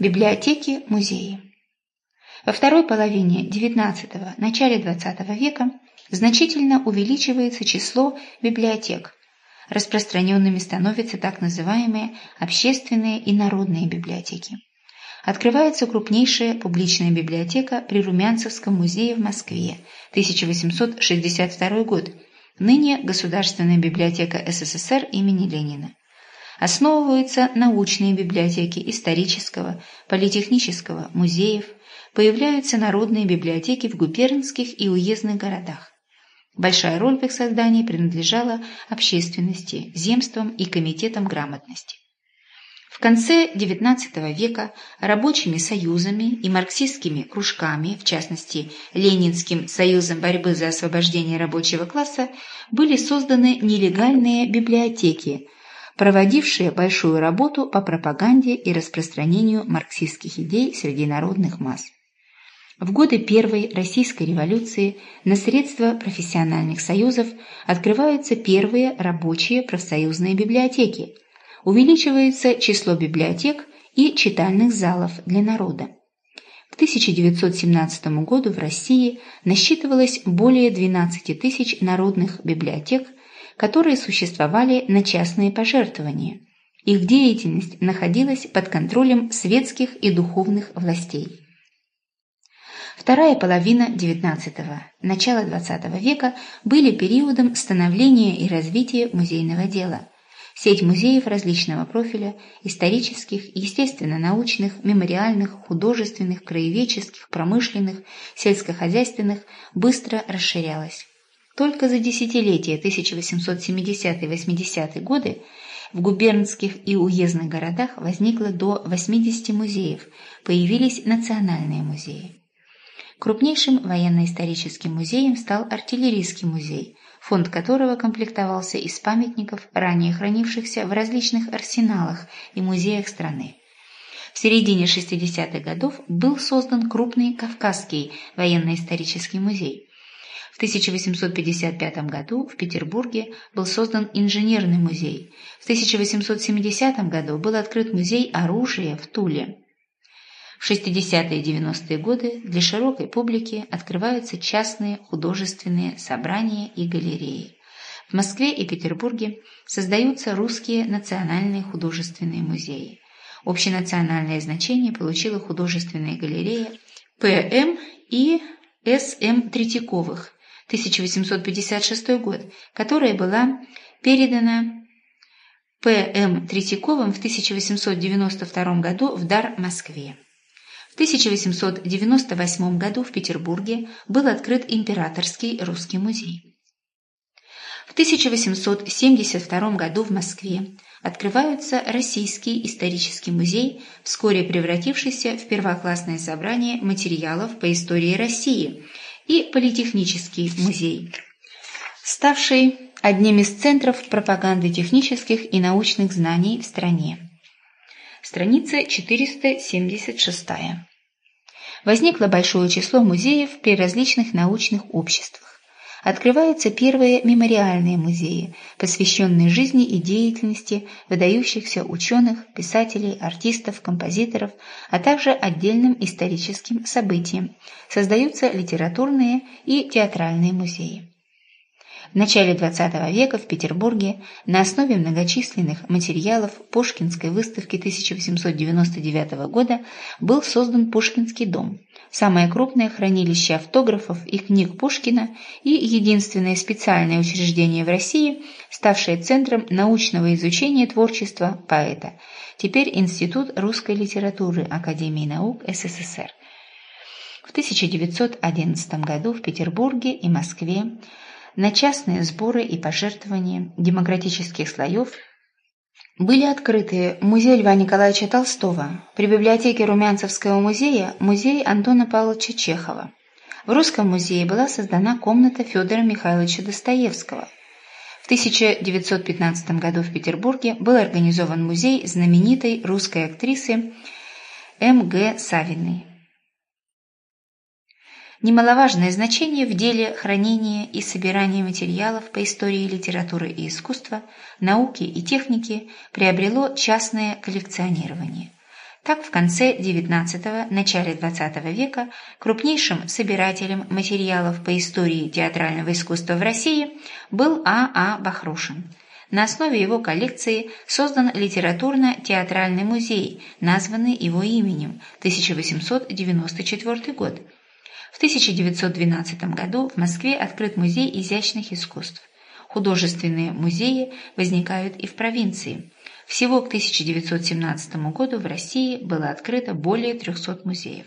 Библиотеки, музеи. Во второй половине XIX – начале XX века значительно увеличивается число библиотек. Распространенными становятся так называемые общественные и народные библиотеки. Открывается крупнейшая публичная библиотека при Румянцевском музее в Москве, 1862 год, ныне Государственная библиотека СССР имени Ленина. Основываются научные библиотеки исторического, политехнического, музеев, появляются народные библиотеки в губернских и уездных городах. Большая роль в их создании принадлежала общественности, земствам и комитетам грамотности. В конце XIX века рабочими союзами и марксистскими кружками, в частности Ленинским союзом борьбы за освобождение рабочего класса, были созданы нелегальные библиотеки, проводившие большую работу по пропаганде и распространению марксистских идей среди народных масс. В годы Первой Российской революции на средства профессиональных союзов открываются первые рабочие профсоюзные библиотеки, увеличивается число библиотек и читальных залов для народа. К 1917 году в России насчитывалось более 12 тысяч народных библиотек, которые существовали на частные пожертвования. Их деятельность находилась под контролем светских и духовных властей. Вторая половина XIX – начало XX века были периодом становления и развития музейного дела. Сеть музеев различного профиля – исторических, естественно-научных, мемориальных, художественных, краеведческих, промышленных, сельскохозяйственных – быстро расширялась. Только за десятилетия 1870-80 годы в губернских и уездных городах возникло до 80 музеев, появились национальные музеи. Крупнейшим военно-историческим музеем стал артиллерийский музей, фонд которого комплектовался из памятников, ранее хранившихся в различных арсеналах и музеях страны. В середине 60-х годов был создан крупный Кавказский военно-исторический музей. В 1855 году в Петербурге был создан инженерный музей. В 1870 году был открыт музей оружия в Туле. В 60-е и 90-е годы для широкой публики открываются частные художественные собрания и галереи. В Москве и Петербурге создаются русские национальные художественные музеи. Общенациональное значение получила художественная галерея П.М. и С.М. Третьяковых, 1856 год, которая была передана П.М. Третьяковым в 1892 году в дар Москве. 1898 году в Петербурге был открыт Императорский русский музей. В 1872 году в Москве открывается Российский исторический музей, вскоре превратившийся в первоклассное собрание материалов по истории России, и Политехнический музей, ставший одним из центров пропаганды технических и научных знаний в стране. Страница 476. Возникло большое число музеев при различных научных обществах. Открываются первые мемориальные музеи, посвященные жизни и деятельности выдающихся ученых, писателей, артистов, композиторов, а также отдельным историческим событиям. Создаются литературные и театральные музеи. В начале XX века в Петербурге на основе многочисленных материалов Пушкинской выставки 1899 года был создан Пушкинский дом, самое крупное хранилище автографов и книг Пушкина и единственное специальное учреждение в России, ставшее центром научного изучения творчества поэта, теперь Институт русской литературы Академии наук СССР. В 1911 году в Петербурге и Москве на частные сборы и пожертвования демократических слоев были открыты музей Льва Николаевича Толстого, при библиотеке Румянцевского музея музей Антона Павловича Чехова. В Русском музее была создана комната Федора Михайловича Достоевского. В 1915 году в Петербурге был организован музей знаменитой русской актрисы М.Г. Савиной. Немаловажное значение в деле хранения и собирания материалов по истории литературы и искусства, науки и техники приобрело частное коллекционирование. Так, в конце XIX – начале XX века крупнейшим собирателем материалов по истории театрального искусства в России был А. А. Бахрушин. На основе его коллекции создан литературно-театральный музей, названный его именем, 1894 год. В 1912 году в Москве открыт Музей изящных искусств. Художественные музеи возникают и в провинции. Всего к 1917 году в России было открыто более 300 музеев.